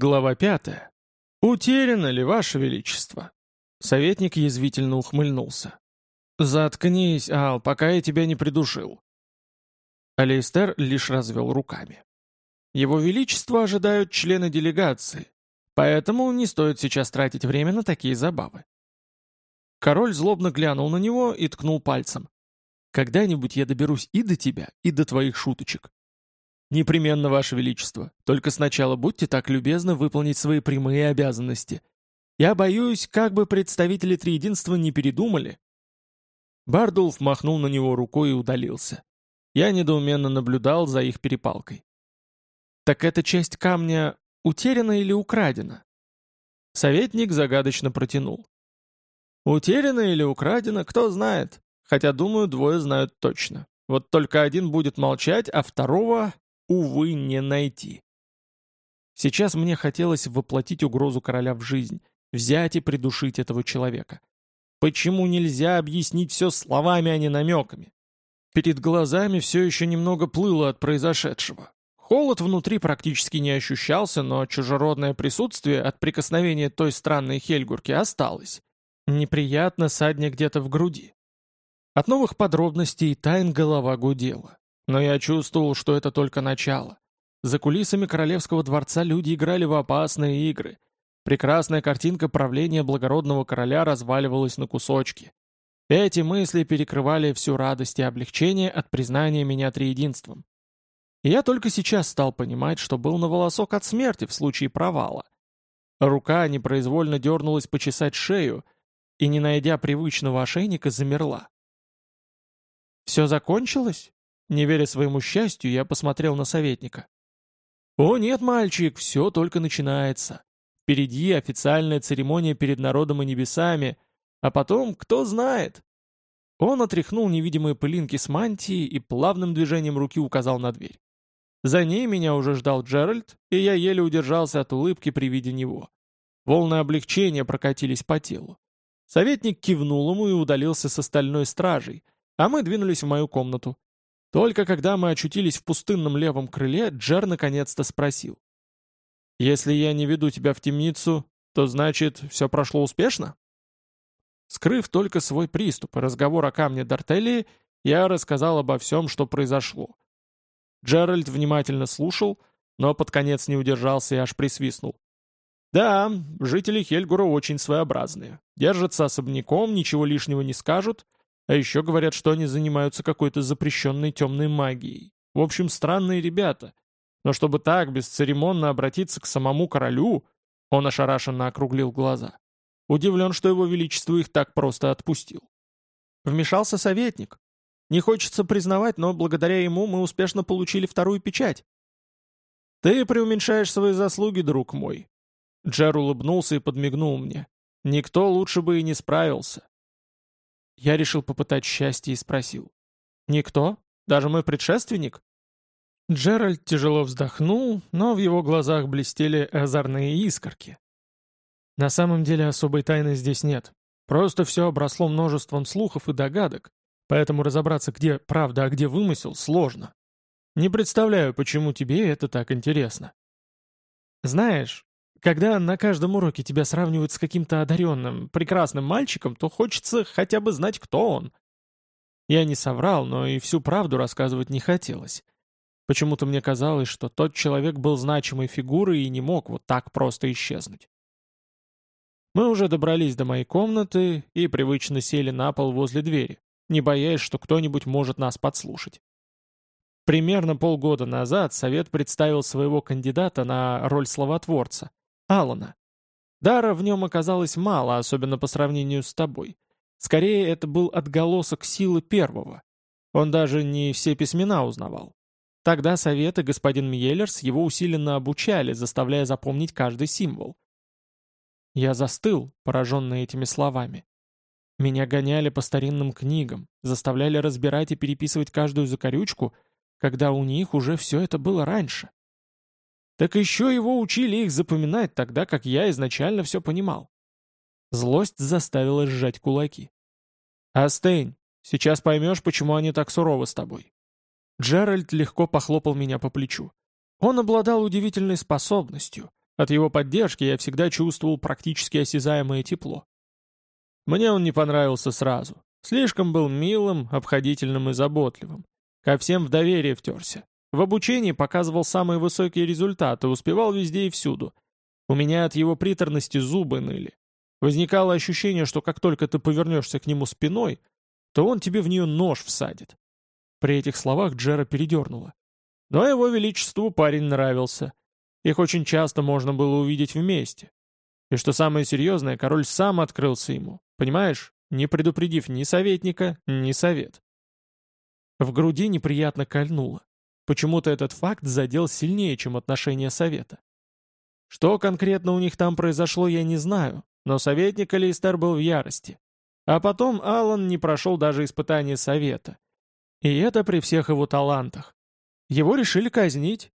Глава пятая. «Утеряно ли, Ваше Величество?» Советник язвительно ухмыльнулся. «Заткнись, Ал, пока я тебя не придушил». Алейстер лишь развел руками. «Его Величество ожидают члены делегации, поэтому не стоит сейчас тратить время на такие забавы». Король злобно глянул на него и ткнул пальцем. «Когда-нибудь я доберусь и до тебя, и до твоих шуточек. «Непременно, Ваше Величество. Только сначала будьте так любезны выполнить свои прямые обязанности. Я боюсь, как бы представители Триединства не передумали». Бардулф махнул на него рукой и удалился. Я недоуменно наблюдал за их перепалкой. «Так эта часть камня утеряна или украдена?» Советник загадочно протянул. «Утеряна или украдена, кто знает. Хотя, думаю, двое знают точно. Вот только один будет молчать, а второго увы, не найти. Сейчас мне хотелось воплотить угрозу короля в жизнь, взять и придушить этого человека. Почему нельзя объяснить все словами, а не намеками? Перед глазами все еще немного плыло от произошедшего. Холод внутри практически не ощущался, но чужеродное присутствие от прикосновения той странной хельгурки осталось. Неприятно садня где-то в груди. От новых подробностей тайн голова гудела. Но я чувствовал, что это только начало. За кулисами королевского дворца люди играли в опасные игры. Прекрасная картинка правления благородного короля разваливалась на кусочки. Эти мысли перекрывали всю радость и облегчение от признания меня триединством. Я только сейчас стал понимать, что был на волосок от смерти в случае провала. Рука непроизвольно дернулась почесать шею и, не найдя привычного ошейника, замерла. «Все закончилось?» Не веря своему счастью, я посмотрел на советника. «О нет, мальчик, все только начинается. Впереди официальная церемония перед народом и небесами, а потом, кто знает». Он отряхнул невидимые пылинки с мантии и плавным движением руки указал на дверь. За ней меня уже ждал Джеральд, и я еле удержался от улыбки при виде него. Волны облегчения прокатились по телу. Советник кивнул ему и удалился с остальной стражей, а мы двинулись в мою комнату. Только когда мы очутились в пустынном левом крыле, Джер наконец-то спросил. «Если я не веду тебя в темницу, то значит, все прошло успешно?» Скрыв только свой приступ и разговор о камне Дартелии, я рассказал обо всем, что произошло. Джеральд внимательно слушал, но под конец не удержался и аж присвистнул. «Да, жители Хельгура очень своеобразные. Держатся особняком, ничего лишнего не скажут, а еще говорят, что они занимаются какой-то запрещенной темной магией. В общем, странные ребята. Но чтобы так бесцеремонно обратиться к самому королю, он ошарашенно округлил глаза. Удивлен, что его величество их так просто отпустил. Вмешался советник. Не хочется признавать, но благодаря ему мы успешно получили вторую печать. «Ты преуменьшаешь свои заслуги, друг мой». Джер улыбнулся и подмигнул мне. «Никто лучше бы и не справился. Я решил попытать счастье и спросил. «Никто? Даже мой предшественник?» Джеральд тяжело вздохнул, но в его глазах блестели озорные искорки. На самом деле особой тайны здесь нет. Просто все обросло множеством слухов и догадок, поэтому разобраться, где правда, а где вымысел, сложно. Не представляю, почему тебе это так интересно. Знаешь, когда на каждом уроке тебя сравнивают с каким-то одаренным, прекрасным мальчиком, то хочется хотя бы знать, кто он. Я не соврал, но и всю правду рассказывать не хотелось. Почему-то мне казалось, что тот человек был значимой фигурой и не мог вот так просто исчезнуть. Мы уже добрались до моей комнаты и привычно сели на пол возле двери, не боясь, что кто-нибудь может нас подслушать. Примерно полгода назад Совет представил своего кандидата на роль словотворца, Алана. Дара в нем оказалось мало, особенно по сравнению с тобой. Скорее, это был отголосок силы первого. Он даже не все письмена узнавал. Тогда советы господин Мьеллерс его усиленно обучали, заставляя запомнить каждый символ. Я застыл, пораженный этими словами. Меня гоняли по старинным книгам, заставляли разбирать и переписывать каждую закорючку, когда у них уже все это было раньше. Так еще его учили их запоминать тогда, как я изначально все понимал. Злость заставила сжать кулаки. «Астейн, сейчас поймешь, почему они так суровы с тобой». Джеральд легко похлопал меня по плечу. Он обладал удивительной способностью, От его поддержки я всегда чувствовал практически осязаемое тепло. Мне он не понравился сразу. Слишком был милым, обходительным и заботливым. Ко всем в доверие втерся. В обучении показывал самые высокие результаты, успевал везде и всюду. У меня от его приторности зубы ныли. Возникало ощущение, что как только ты повернешься к нему спиной, то он тебе в нее нож всадит. При этих словах Джера передернула. Но его величеству парень нравился. Их очень часто можно было увидеть вместе. И что самое серьезное, король сам открылся ему, понимаешь, не предупредив ни советника, ни совет. В груди неприятно кольнуло. Почему-то этот факт задел сильнее, чем отношение совета. Что конкретно у них там произошло, я не знаю, но советник Алистер был в ярости. А потом Аллан не прошел даже испытание совета. И это при всех его талантах. Его решили казнить.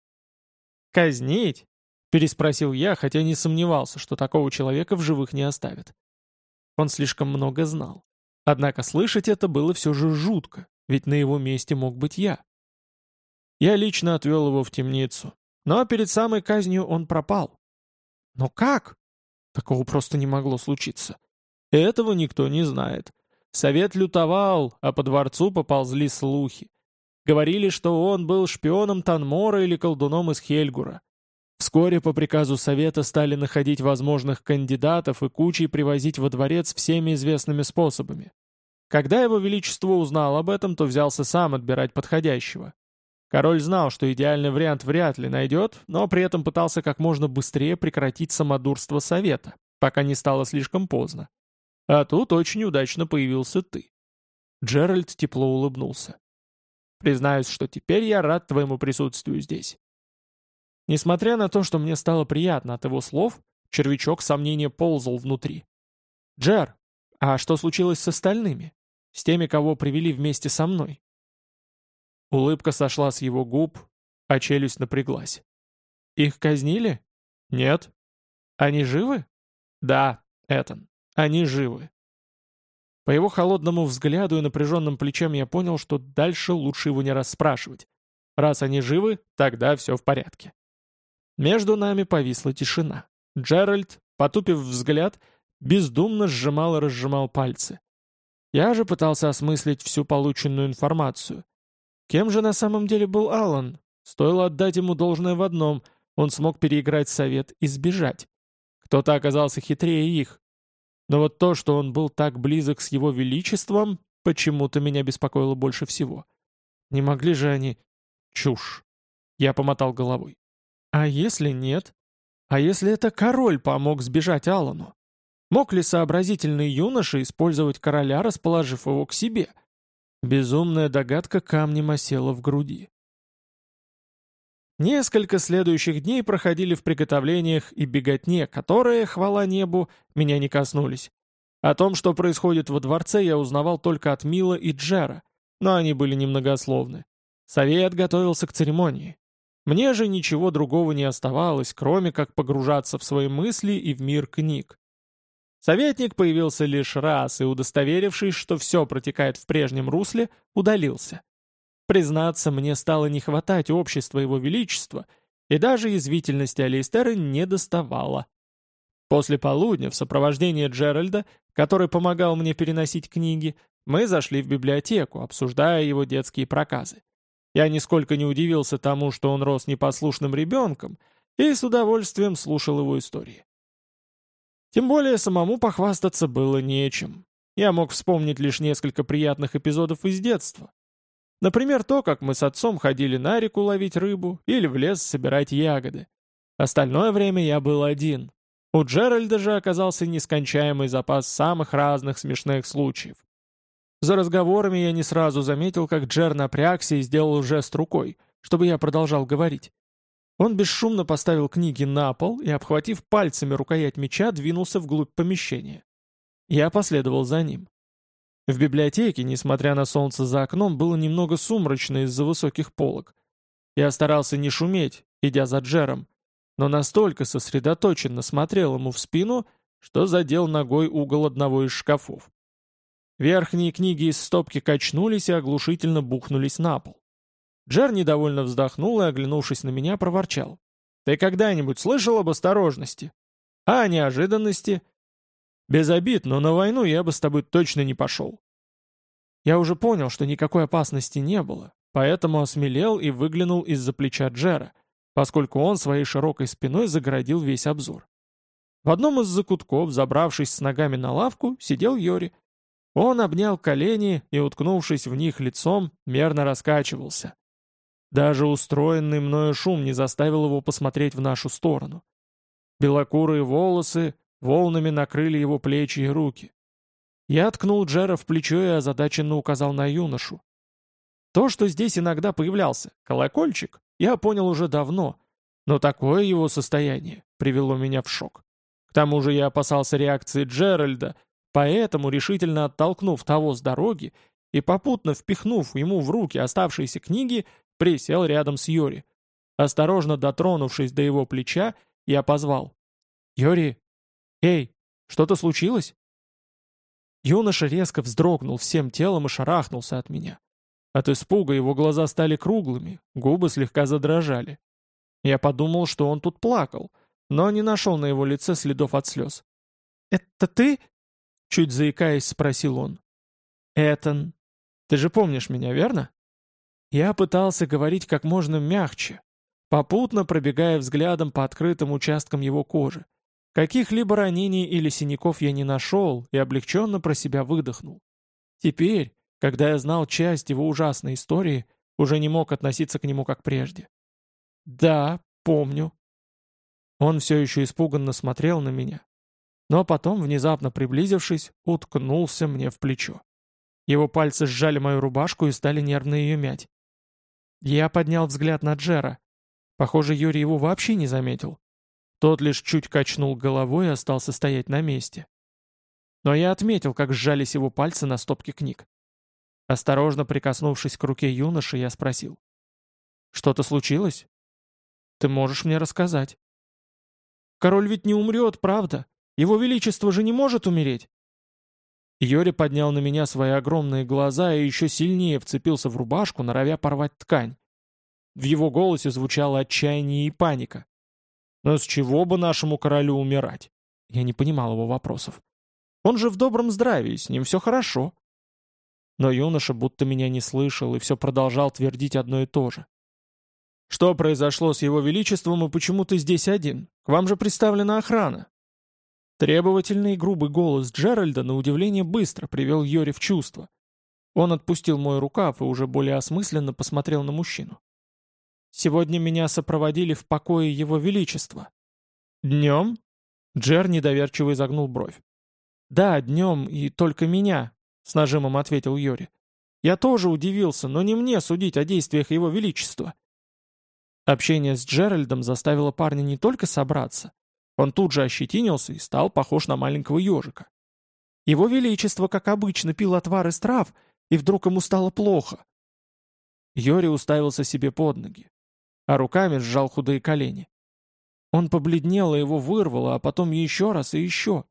«Казнить?» — переспросил я, хотя не сомневался, что такого человека в живых не оставят. Он слишком много знал. Однако слышать это было все же жутко, ведь на его месте мог быть я. Я лично отвел его в темницу, но перед самой казнью он пропал. Но как? Такого просто не могло случиться. Этого никто не знает. Совет лютовал, а по дворцу поползли слухи. Говорили, что он был шпионом Танмора или колдуном из Хельгура. Вскоре по приказу Совета стали находить возможных кандидатов и кучей привозить во дворец всеми известными способами. Когда его величество узнал об этом, то взялся сам отбирать подходящего. Король знал, что идеальный вариант вряд ли найдет, но при этом пытался как можно быстрее прекратить самодурство совета, пока не стало слишком поздно. А тут очень удачно появился ты. Джеральд тепло улыбнулся. Признаюсь, что теперь я рад твоему присутствию здесь. Несмотря на то, что мне стало приятно от его слов, червячок сомнения ползал внутри. «Джер, а что случилось с остальными? С теми, кого привели вместе со мной?» Улыбка сошла с его губ, а челюсть напряглась. «Их казнили?» «Нет». «Они живы?» «Да, Этан, они живы». По его холодному взгляду и напряженным плечам я понял, что дальше лучше его не расспрашивать. Раз они живы, тогда все в порядке. Между нами повисла тишина. Джеральд, потупив взгляд, бездумно сжимал и разжимал пальцы. Я же пытался осмыслить всю полученную информацию. Кем же на самом деле был Алан? Стоило отдать ему должное в одном, он смог переиграть совет и сбежать. Кто-то оказался хитрее их. Но вот то, что он был так близок с его величеством, почему-то меня беспокоило больше всего. Не могли же они... Чушь. Я помотал головой. А если нет? А если это король помог сбежать Алану? Мог ли сообразительный юноша использовать короля, расположив его к себе? — Безумная догадка камнем осела в груди. Несколько следующих дней проходили в приготовлениях и беготне, которые, хвала небу, меня не коснулись. О том, что происходит во дворце, я узнавал только от Мила и Джера, но они были немногословны. Совет готовился к церемонии. Мне же ничего другого не оставалось, кроме как погружаться в свои мысли и в мир книг. Советник появился лишь раз и, удостоверившись, что все протекает в прежнем русле, удалился. Признаться, мне стало не хватать общества его величества, и даже язвительности Алистера не доставало. После полудня, в сопровождении Джеральда, который помогал мне переносить книги, мы зашли в библиотеку, обсуждая его детские проказы. Я нисколько не удивился тому, что он рос непослушным ребенком, и с удовольствием слушал его истории. Тем более самому похвастаться было нечем. Я мог вспомнить лишь несколько приятных эпизодов из детства. Например, то, как мы с отцом ходили на реку ловить рыбу или в лес собирать ягоды. Остальное время я был один. У Джеральда же оказался нескончаемый запас самых разных смешных случаев. За разговорами я не сразу заметил, как Джер напрягся и сделал жест рукой, чтобы я продолжал говорить. Он бесшумно поставил книги на пол и, обхватив пальцами рукоять меча, двинулся вглубь помещения. Я последовал за ним. В библиотеке, несмотря на солнце за окном, было немного сумрачно из-за высоких полок. Я старался не шуметь, идя за Джером, но настолько сосредоточенно смотрел ему в спину, что задел ногой угол одного из шкафов. Верхние книги из стопки качнулись и оглушительно бухнулись на пол. Джер недовольно вздохнул и, оглянувшись на меня, проворчал. Ты когда-нибудь слышал об осторожности? А о неожиданности? Без обид, но на войну я бы с тобой точно не пошел. Я уже понял, что никакой опасности не было, поэтому осмелел и выглянул из-за плеча Джера, поскольку он своей широкой спиной загородил весь обзор. В одном из закутков, забравшись с ногами на лавку, сидел Йори. Он обнял колени и, уткнувшись в них лицом, мерно раскачивался. Даже устроенный мною шум не заставил его посмотреть в нашу сторону. Белокурые волосы волнами накрыли его плечи и руки. Я ткнул Джера в плечо и озадаченно указал на юношу. То, что здесь иногда появлялся колокольчик, я понял уже давно, но такое его состояние привело меня в шок. К тому же я опасался реакции Джеральда, поэтому, решительно оттолкнув того с дороги и попутно впихнув ему в руки оставшиеся книги, присел рядом с Йори. Осторожно дотронувшись до его плеча, я позвал. «Йори! Эй, что-то случилось?» Юноша резко вздрогнул всем телом и шарахнулся от меня. От испуга его глаза стали круглыми, губы слегка задрожали. Я подумал, что он тут плакал, но не нашел на его лице следов от слез. «Это ты?» — чуть заикаясь, спросил он. «Этан, ты же помнишь меня, верно?» Я пытался говорить как можно мягче, попутно пробегая взглядом по открытым участкам его кожи. Каких-либо ранений или синяков я не нашел и облегченно про себя выдохнул. Теперь, когда я знал часть его ужасной истории, уже не мог относиться к нему как прежде. «Да, помню». Он все еще испуганно смотрел на меня, но потом, внезапно приблизившись, уткнулся мне в плечо. Его пальцы сжали мою рубашку и стали нервно ее мять. Я поднял взгляд на Джера. Похоже, Юрий его вообще не заметил. Тот лишь чуть качнул головой и остался стоять на месте. Но я отметил, как сжались его пальцы на стопке книг. Осторожно прикоснувшись к руке юноши, я спросил. «Что-то случилось? Ты можешь мне рассказать?» «Король ведь не умрет, правда? Его Величество же не может умереть!» Йори поднял на меня свои огромные глаза и еще сильнее вцепился в рубашку, норовя порвать ткань. В его голосе звучало отчаяние и паника. Но с чего бы нашему королю умирать? Я не понимал его вопросов. Он же в добром здравии, с ним все хорошо. Но юноша будто меня не слышал и все продолжал твердить одно и то же. «Что произошло с его величеством и почему ты здесь один? К вам же представлена охрана». Требовательный и грубый голос Джеральда на удивление быстро привел Йори в чувство. Он отпустил мой рукав и уже более осмысленно посмотрел на мужчину. Сегодня меня сопроводили в покое его величества». «Днем?» Джер недоверчиво изогнул бровь. «Да, днем, и только меня», — с нажимом ответил Йори. «Я тоже удивился, но не мне судить о действиях его величества». Общение с Джеральдом заставило парня не только собраться. Он тут же ощетинился и стал похож на маленького ежика. Его величество, как обычно, пил отвар из трав, и вдруг ему стало плохо. Йори уставился себе под ноги а руками сжал худые колени. Он побледнел и его вырвало, а потом еще раз и еще.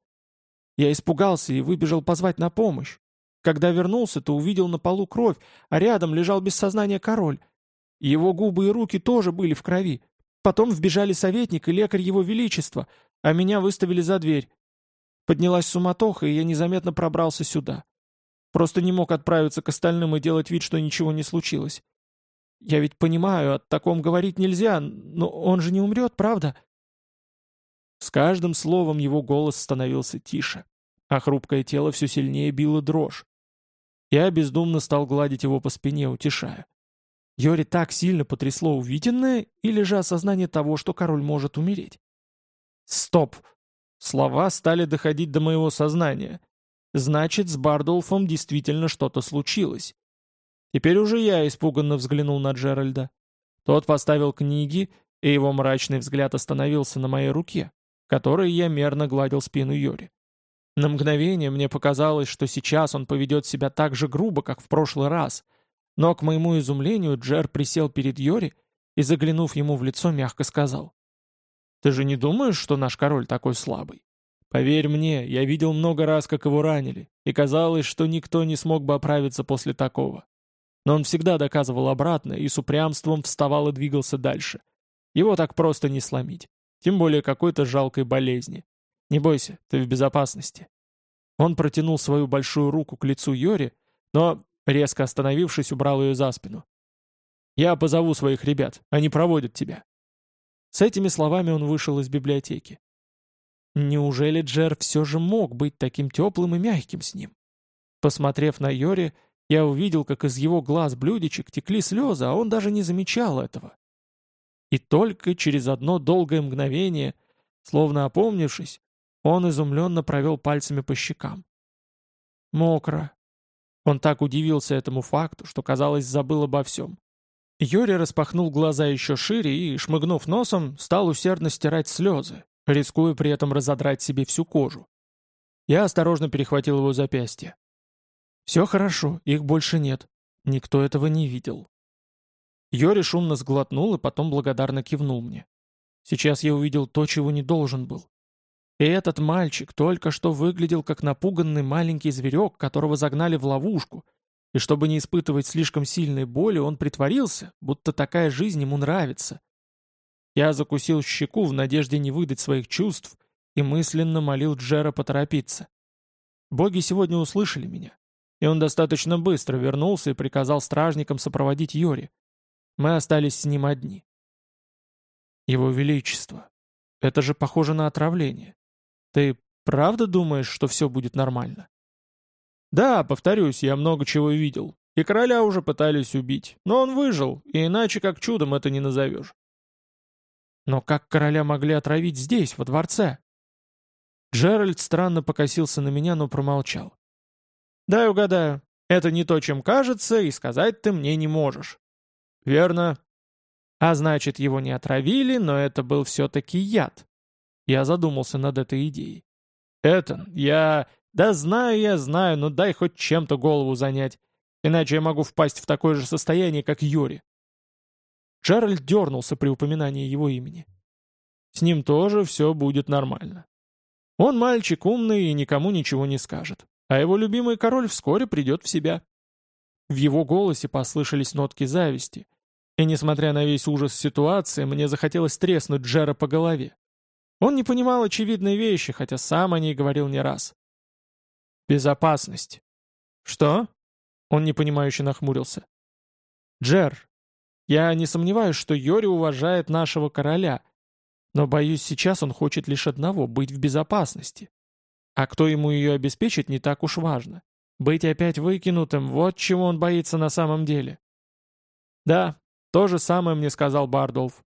Я испугался и выбежал позвать на помощь. Когда вернулся, то увидел на полу кровь, а рядом лежал без сознания король. Его губы и руки тоже были в крови. Потом вбежали советник и лекарь его величества, а меня выставили за дверь. Поднялась суматоха, и я незаметно пробрался сюда. Просто не мог отправиться к остальным и делать вид, что ничего не случилось. Я ведь понимаю, о таком говорить нельзя, но он же не умрет, правда?» С каждым словом его голос становился тише, а хрупкое тело все сильнее било дрожь. Я бездумно стал гладить его по спине, утешая. Йори так сильно потрясло увиденное или же осознание того, что король может умереть? Стоп! Слова стали доходить до моего сознания. Значит, с Бардулфом действительно что-то случилось. Теперь уже я испуганно взглянул на Джеральда. Тот поставил книги, и его мрачный взгляд остановился на моей руке, которой я мерно гладил спину Йори. На мгновение мне показалось, что сейчас он поведет себя так же грубо, как в прошлый раз, но, к моему изумлению, Джер присел перед Йори и, заглянув ему в лицо, мягко сказал. «Ты же не думаешь, что наш король такой слабый? Поверь мне, я видел много раз, как его ранили, и казалось, что никто не смог бы оправиться после такого. Но он всегда доказывал обратно и с упрямством вставал и двигался дальше. Его так просто не сломить. Тем более какой-то жалкой болезни. Не бойся, ты в безопасности. Он протянул свою большую руку к лицу Йори, но, резко остановившись, убрал ее за спину. «Я позову своих ребят, они проводят тебя». С этими словами он вышел из библиотеки. Неужели Джер все же мог быть таким теплым и мягким с ним? Посмотрев на Йори, я увидел, как из его глаз блюдечек текли слезы, а он даже не замечал этого. И только через одно долгое мгновение, словно опомнившись, он изумленно провел пальцами по щекам. Мокро. Он так удивился этому факту, что, казалось, забыл обо всем. Йори распахнул глаза еще шире и, шмыгнув носом, стал усердно стирать слезы, рискуя при этом разодрать себе всю кожу. Я осторожно перехватил его запястье. «Все хорошо, их больше нет. Никто этого не видел». Йори шумно сглотнул и потом благодарно кивнул мне. Сейчас я увидел то, чего не должен был. И этот мальчик только что выглядел как напуганный маленький зверек, которого загнали в ловушку, и чтобы не испытывать слишком сильной боли, он притворился, будто такая жизнь ему нравится. Я закусил щеку в надежде не выдать своих чувств и мысленно молил Джера поторопиться. Боги сегодня услышали меня, и он достаточно быстро вернулся и приказал стражникам сопроводить Йори. Мы остались с ним одни. Его Величество. Это же похоже на отравление. Ты правда думаешь, что все будет нормально? Да, повторюсь, я много чего видел. И короля уже пытались убить. Но он выжил, и иначе как чудом это не назовешь. Но как короля могли отравить здесь, во дворце? Джеральд странно покосился на меня, но промолчал. «Дай угадаю. Это не то, чем кажется, и сказать ты мне не можешь». «Верно». «А значит, его не отравили, но это был все-таки яд. Я задумался над этой идеей. «Этан, я... Да знаю я, знаю, но дай хоть чем-то голову занять. Иначе я могу впасть в такое же состояние, как Юри». Джеральд дернулся при упоминании его имени. «С ним тоже все будет нормально. Он мальчик умный и никому ничего не скажет. А его любимый король вскоре придет в себя». В его голосе послышались нотки зависти. И несмотря на весь ужас ситуации, мне захотелось треснуть Джера по голове. Он не понимал очевидной вещи, хотя сам о ней говорил не раз. «Безопасность». «Что?» Он непонимающе нахмурился. «Джер, я не сомневаюсь, что Йори уважает нашего короля, но, боюсь, сейчас он хочет лишь одного — быть в безопасности. А кто ему ее обеспечит, не так уж важно. Быть опять выкинутым — вот чего он боится на самом деле». «Да, то же самое мне сказал Бардолф.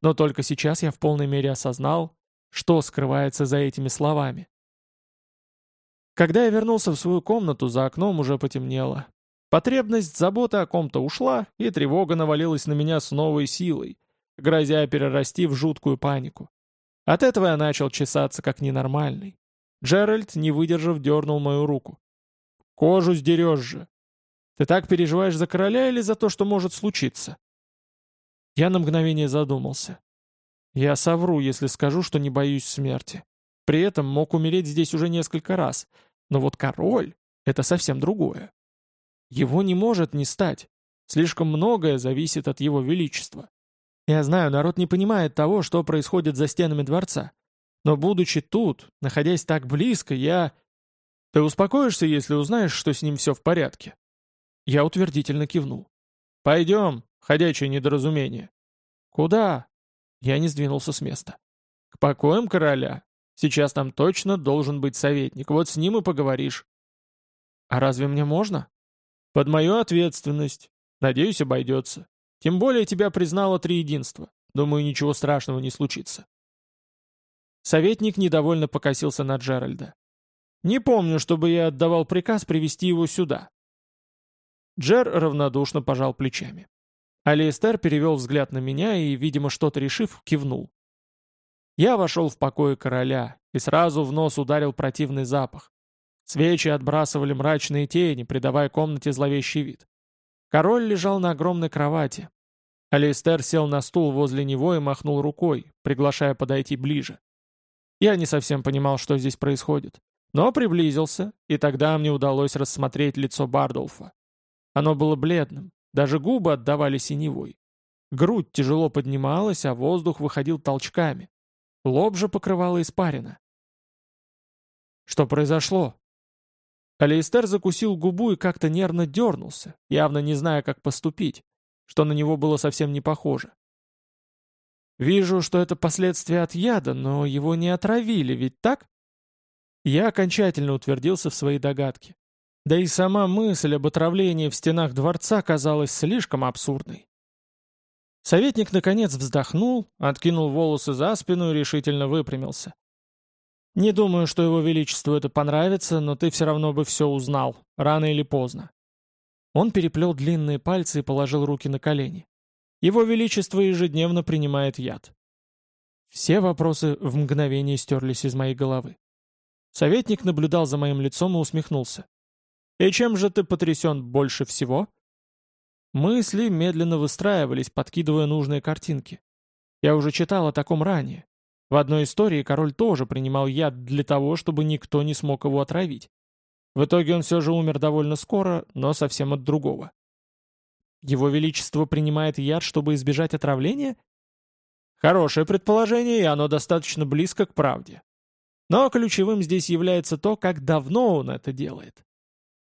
Но только сейчас я в полной мере осознал, что скрывается за этими словами. Когда я вернулся в свою комнату, за окном уже потемнело. Потребность заботы о ком-то ушла, и тревога навалилась на меня с новой силой, грозя перерасти в жуткую панику. От этого я начал чесаться как ненормальный. Джеральд, не выдержав, дернул мою руку. «Кожу сдерешь же! Ты так переживаешь за короля или за то, что может случиться?» Я на мгновение задумался. Я совру, если скажу, что не боюсь смерти. При этом мог умереть здесь уже несколько раз. Но вот король — это совсем другое. Его не может не стать. Слишком многое зависит от его величества. Я знаю, народ не понимает того, что происходит за стенами дворца. Но будучи тут, находясь так близко, я... Ты успокоишься, если узнаешь, что с ним все в порядке?» Я утвердительно кивнул. «Пойдем, ходячее недоразумение». «Куда?» Я не сдвинулся с места. «К покоям короля. Сейчас там точно должен быть советник. Вот с ним и поговоришь». «А разве мне можно?» «Под мою ответственность. Надеюсь, обойдется. Тем более тебя признало триединство. Думаю, ничего страшного не случится». Советник недовольно покосился на Джеральда. «Не помню, чтобы я отдавал приказ привести его сюда». Джер равнодушно пожал плечами. Алиэстер перевел взгляд на меня и, видимо, что-то решив, кивнул. Я вошел в покой короля, и сразу в нос ударил противный запах. Свечи отбрасывали мрачные тени, придавая комнате зловещий вид. Король лежал на огромной кровати. Алистер сел на стул возле него и махнул рукой, приглашая подойти ближе. Я не совсем понимал, что здесь происходит, но приблизился, и тогда мне удалось рассмотреть лицо Бардолфа. Оно было бледным, даже губы отдавали синевой. Грудь тяжело поднималась, а воздух выходил толчками. Лоб же покрывало испарина. Что произошло? Алейстер закусил губу и как-то нервно дернулся, явно не зная, как поступить, что на него было совсем не похоже. «Вижу, что это последствия от яда, но его не отравили, ведь так?» Я окончательно утвердился в своей догадке. Да и сама мысль об отравлении в стенах дворца казалась слишком абсурдной. Советник, наконец, вздохнул, откинул волосы за спину и решительно выпрямился. «Не думаю, что его величеству это понравится, но ты все равно бы все узнал, рано или поздно». Он переплел длинные пальцы и положил руки на колени. «Его величество ежедневно принимает яд». Все вопросы в мгновение стерлись из моей головы. Советник наблюдал за моим лицом и усмехнулся. «И чем же ты потрясен больше всего?» Мысли медленно выстраивались, подкидывая нужные картинки. Я уже читал о таком ранее. В одной истории король тоже принимал яд для того, чтобы никто не смог его отравить. В итоге он все же умер довольно скоро, но совсем от другого. Его Величество принимает яд, чтобы избежать отравления? Хорошее предположение, и оно достаточно близко к правде. Но ключевым здесь является то, как давно он это делает.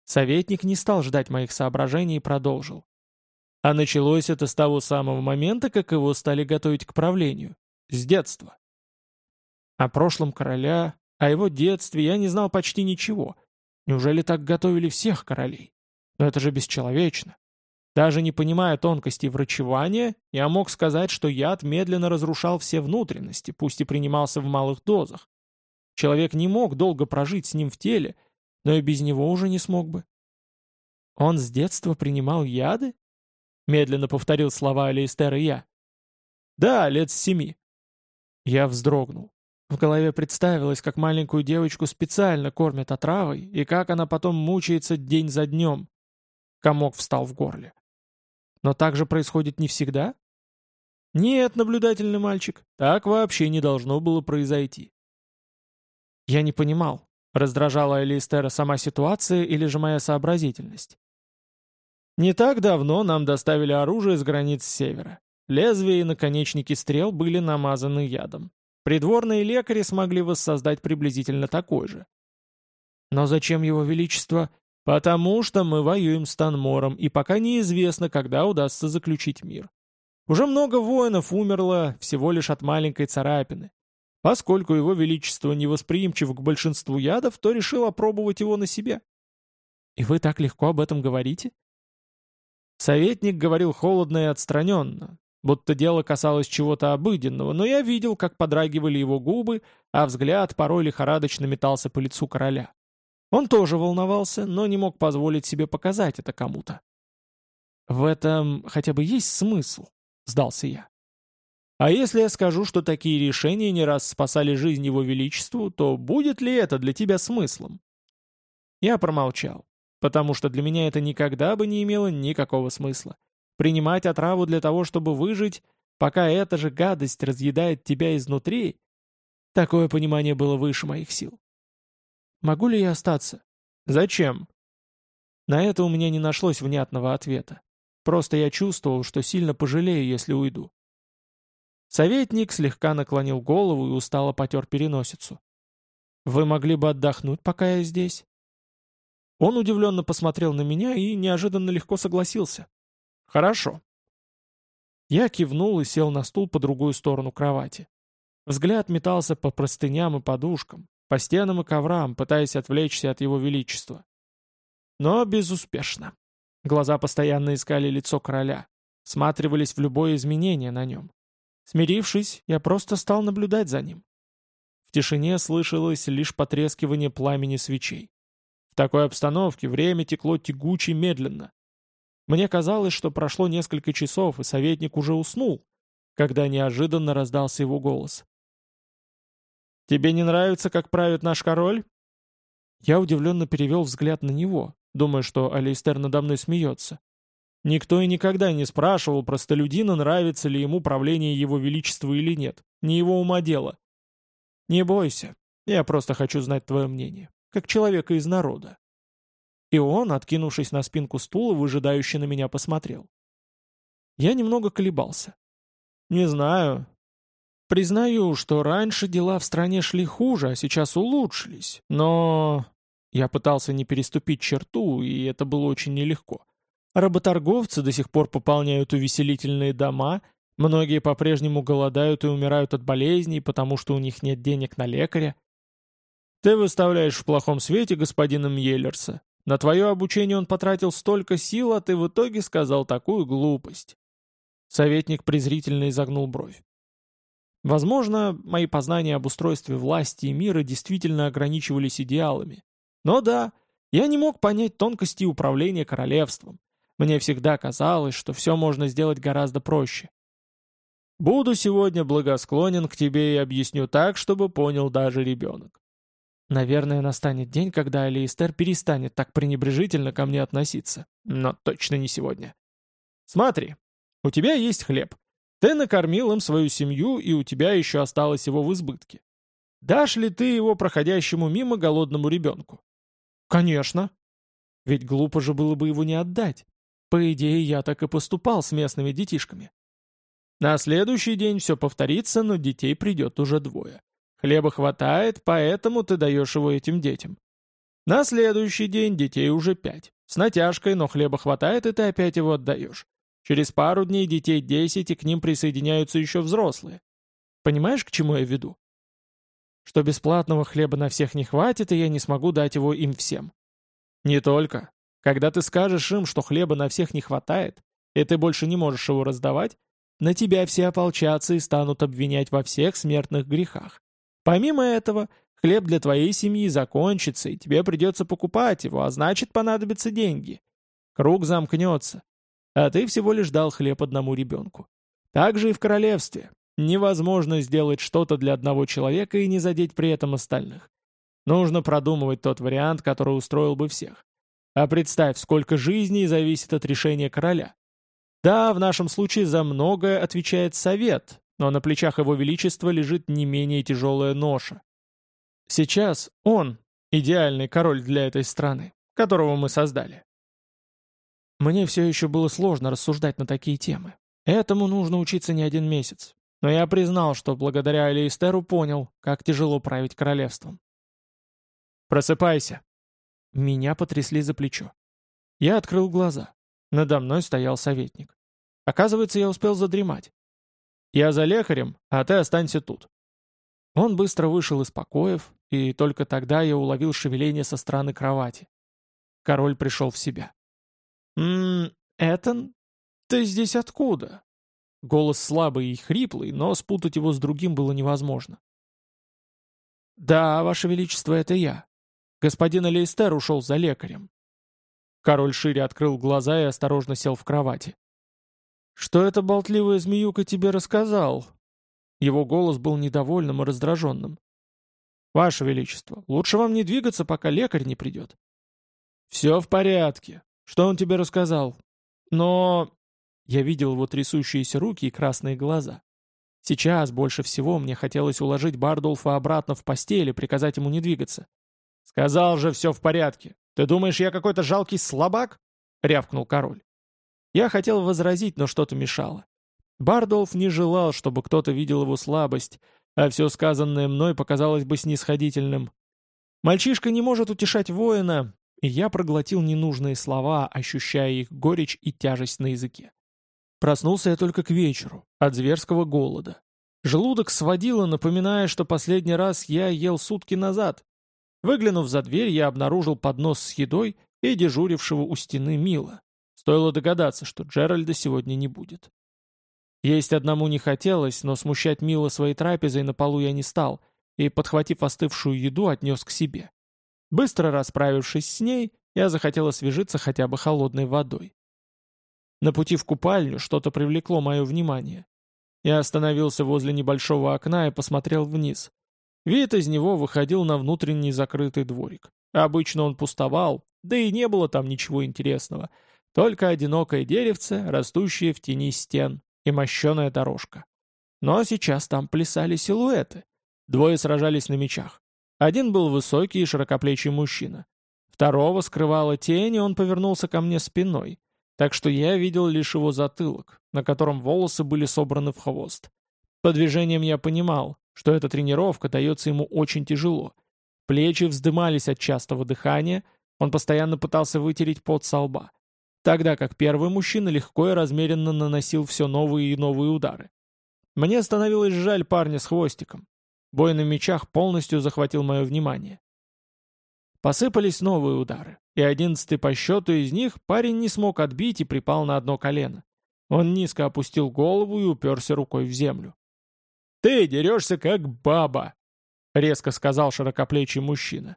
Советник не стал ждать моих соображений и продолжил. А началось это с того самого момента, как его стали готовить к правлению. С детства. О прошлом короля, о его детстве я не знал почти ничего. Неужели так готовили всех королей? Но это же бесчеловечно. Даже не понимая тонкостей врачевания, я мог сказать, что яд медленно разрушал все внутренности, пусть и принимался в малых дозах. Человек не мог долго прожить с ним в теле, но и без него уже не смог бы. Он с детства принимал яды? Медленно повторил слова Алистера я. «Да, лет с семи». Я вздрогнул. В голове представилось, как маленькую девочку специально кормят отравой, и как она потом мучается день за днем. Комок встал в горле. Но так же происходит не всегда? Нет, наблюдательный мальчик, так вообще не должно было произойти. Я не понимал, раздражала Элистера сама ситуация или же моя сообразительность. Не так давно нам доставили оружие с границ севера. Лезвия и наконечники стрел были намазаны ядом. Придворные лекари смогли воссоздать приблизительно такой же. Но зачем его величество? Потому что мы воюем с Танмором, и пока неизвестно, когда удастся заключить мир. Уже много воинов умерло всего лишь от маленькой царапины. Поскольку его величество не восприимчив к большинству ядов, то решил опробовать его на себе. И вы так легко об этом говорите? Советник говорил холодно и отстраненно, будто дело касалось чего-то обыденного, но я видел, как подрагивали его губы, а взгляд порой лихорадочно метался по лицу короля. Он тоже волновался, но не мог позволить себе показать это кому-то. «В этом хотя бы есть смысл?» — сдался я. «А если я скажу, что такие решения не раз спасали жизнь его величеству, то будет ли это для тебя смыслом?» Я промолчал потому что для меня это никогда бы не имело никакого смысла. Принимать отраву для того, чтобы выжить, пока эта же гадость разъедает тебя изнутри, такое понимание было выше моих сил. Могу ли я остаться? Зачем? На это у меня не нашлось внятного ответа. Просто я чувствовал, что сильно пожалею, если уйду. Советник слегка наклонил голову и устало потер переносицу. «Вы могли бы отдохнуть, пока я здесь?» Он удивленно посмотрел на меня и неожиданно легко согласился. «Хорошо». Я кивнул и сел на стул по другую сторону кровати. Взгляд метался по простыням и подушкам, по стенам и коврам, пытаясь отвлечься от его величества. Но безуспешно. Глаза постоянно искали лицо короля, сматривались в любое изменение на нем. Смирившись, я просто стал наблюдать за ним. В тишине слышалось лишь потрескивание пламени свечей. В такой обстановке время текло тягуче медленно. Мне казалось, что прошло несколько часов, и советник уже уснул, когда неожиданно раздался его голос. «Тебе не нравится, как правит наш король?» Я удивленно перевел взгляд на него, думая, что Алейстер надо мной смеется. Никто и никогда не спрашивал простолюдина, нравится ли ему правление его величества или нет. Не его ума дело. «Не бойся, я просто хочу знать твое мнение как человека из народа. И он, откинувшись на спинку стула, выжидающе на меня посмотрел. Я немного колебался. Не знаю. Признаю, что раньше дела в стране шли хуже, а сейчас улучшились. Но... Я пытался не переступить черту, и это было очень нелегко. Работорговцы до сих пор пополняют увеселительные дома, многие по-прежнему голодают и умирают от болезней, потому что у них нет денег на лекаря. Ты выставляешь в плохом свете господина Мьеллерса. На твое обучение он потратил столько сил, а ты в итоге сказал такую глупость. Советник презрительно изогнул бровь. Возможно, мои познания об устройстве власти и мира действительно ограничивались идеалами. Но да, я не мог понять тонкости управления королевством. Мне всегда казалось, что все можно сделать гораздо проще. Буду сегодня благосклонен к тебе и объясню так, чтобы понял даже ребенок. Наверное, настанет день, когда Алиэстер перестанет так пренебрежительно ко мне относиться. Но точно не сегодня. Смотри, у тебя есть хлеб. Ты накормил им свою семью, и у тебя еще осталось его в избытке. Дашь ли ты его проходящему мимо голодному ребенку? Конечно. Ведь глупо же было бы его не отдать. По идее, я так и поступал с местными детишками. На следующий день все повторится, но детей придет уже двое. Хлеба хватает, поэтому ты даешь его этим детям. На следующий день детей уже пять. С натяжкой, но хлеба хватает, и ты опять его отдаешь. Через пару дней детей 10, и к ним присоединяются еще взрослые. Понимаешь, к чему я веду? Что бесплатного хлеба на всех не хватит, и я не смогу дать его им всем. Не только. Когда ты скажешь им, что хлеба на всех не хватает, и ты больше не можешь его раздавать, на тебя все ополчатся и станут обвинять во всех смертных грехах. Помимо этого, хлеб для твоей семьи закончится, и тебе придется покупать его, а значит понадобятся деньги. Круг замкнется а ты всего лишь дал хлеб одному ребенку. Так же и в королевстве. Невозможно сделать что-то для одного человека и не задеть при этом остальных. Нужно продумывать тот вариант, который устроил бы всех. А представь, сколько жизней зависит от решения короля. Да, в нашем случае за многое отвечает совет, но на плечах его величества лежит не менее тяжелая ноша. Сейчас он – идеальный король для этой страны, которого мы создали. Мне все еще было сложно рассуждать на такие темы. Этому нужно учиться не один месяц. Но я признал, что благодаря Алистеру понял, как тяжело править королевством. «Просыпайся!» Меня потрясли за плечо. Я открыл глаза. Надо мной стоял советник. Оказывается, я успел задремать. «Я за лекарем, а ты останься тут». Он быстро вышел из покоев, и только тогда я уловил шевеление со стороны кровати. Король пришел в себя. «Ммм, Этан? Ты здесь откуда?» Голос слабый и хриплый, но спутать его с другим было невозможно. «Да, Ваше Величество, это я. Господин Алейстер ушел за лекарем». Король шире открыл глаза и осторожно сел в кровати. «Что эта болтливая змеюка тебе рассказал?» Его голос был недовольным и раздраженным. «Ваше Величество, лучше вам не двигаться, пока лекарь не придет». «Все в порядке», что он тебе рассказал? Но... Я видел его трясущиеся руки и красные глаза. Сейчас больше всего мне хотелось уложить Бардулфа обратно в постель и приказать ему не двигаться. «Сказал же, все в порядке. Ты думаешь, я какой-то жалкий слабак?» — рявкнул король. Я хотел возразить, но что-то мешало. Бардолф не желал, чтобы кто-то видел его слабость, а все сказанное мной показалось бы снисходительным. Мальчишка не может утешать воина, и я проглотил ненужные слова, ощущая их горечь и тяжесть на языке. Проснулся я только к вечеру, от зверского голода. Желудок сводило, напоминая, что последний раз я ел сутки назад. Выглянув за дверь, я обнаружил поднос с едой и дежурившего у стены Мила. Стоило догадаться, что Джеральда сегодня не будет. Есть одному не хотелось, но смущать Мила своей трапезой на полу я не стал, и, подхватив остывшую еду, отнес к себе. Быстро расправившись с ней, я захотел освежиться хотя бы холодной водой. На пути в купальню что-то привлекло мое внимание. Я остановился возле небольшого окна и посмотрел вниз. Вид из него выходил на внутренний закрытый дворик. Обычно он пустовал, да и не было там ничего интересного. Только одинокое деревце, растущее в тени стен, и мощеная дорожка. Но сейчас там плясали силуэты. Двое сражались на мечах. Один был высокий и широкоплечий мужчина. Второго скрывала тень, и он повернулся ко мне спиной. так что я видел лишь его затылок, на котором волосы были собраны в хвост. По движениям я понимал, что эта тренировка дается ему очень тяжело. Плечи вздымались от частого дыхания, он постоянно пытался вытереть пот со лба, тогда как первый мужчина легко и размеренно наносил все новые и новые удары. Мне становилось жаль парня с хвостиком. Бой на мечах полностью захватил мое внимание. Посыпались новые удары, и одиннадцатый по счету из них парень не смог отбить и припал на одно колено. Он низко опустил голову и уперся рукой в землю. «Ты дерешься как баба!» — резко сказал широкоплечий мужчина.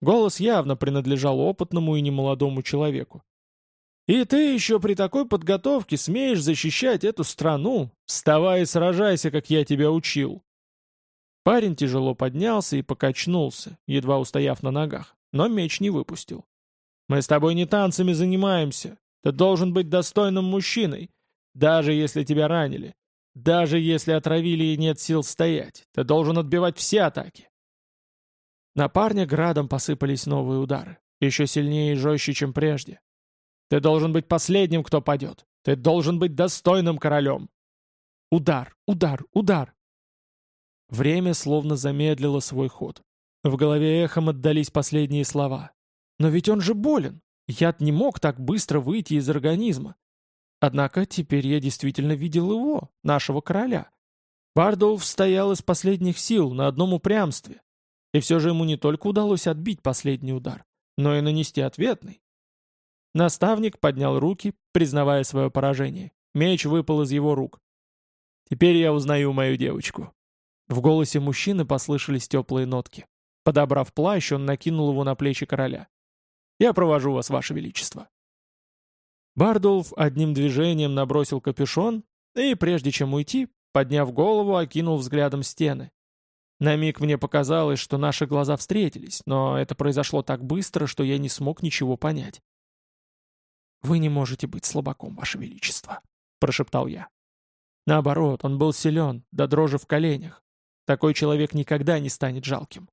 Голос явно принадлежал опытному и немолодому человеку. «И ты еще при такой подготовке смеешь защищать эту страну? Вставай и сражайся, как я тебя учил!» Парень тяжело поднялся и покачнулся, едва устояв на ногах, но меч не выпустил. «Мы с тобой не танцами занимаемся. Ты должен быть достойным мужчиной, даже если тебя ранили. Даже если отравили и нет сил стоять. Ты должен отбивать все атаки. На парня градом посыпались новые удары, еще сильнее и жестче, чем прежде. Ты должен быть последним, кто падет. Ты должен быть достойным королем. Удар, удар, удар. Время словно замедлило свой ход. В голове эхом отдались последние слова. Но ведь он же болен. Яд не мог так быстро выйти из организма. Однако теперь я действительно видел его, нашего короля. Бардоуф стоял из последних сил на одном упрямстве. И все же ему не только удалось отбить последний удар, но и нанести ответный. Наставник поднял руки, признавая свое поражение. Меч выпал из его рук. «Теперь я узнаю мою девочку». В голосе мужчины послышались теплые нотки. Подобрав плащ, он накинул его на плечи короля. «Я провожу вас, ваше величество». Бардулф одним движением набросил капюшон и, прежде чем уйти, подняв голову, окинул взглядом стены. На миг мне показалось, что наши глаза встретились, но это произошло так быстро, что я не смог ничего понять. «Вы не можете быть слабаком, Ваше Величество», — прошептал я. Наоборот, он был силен, до дрожи в коленях. Такой человек никогда не станет жалким.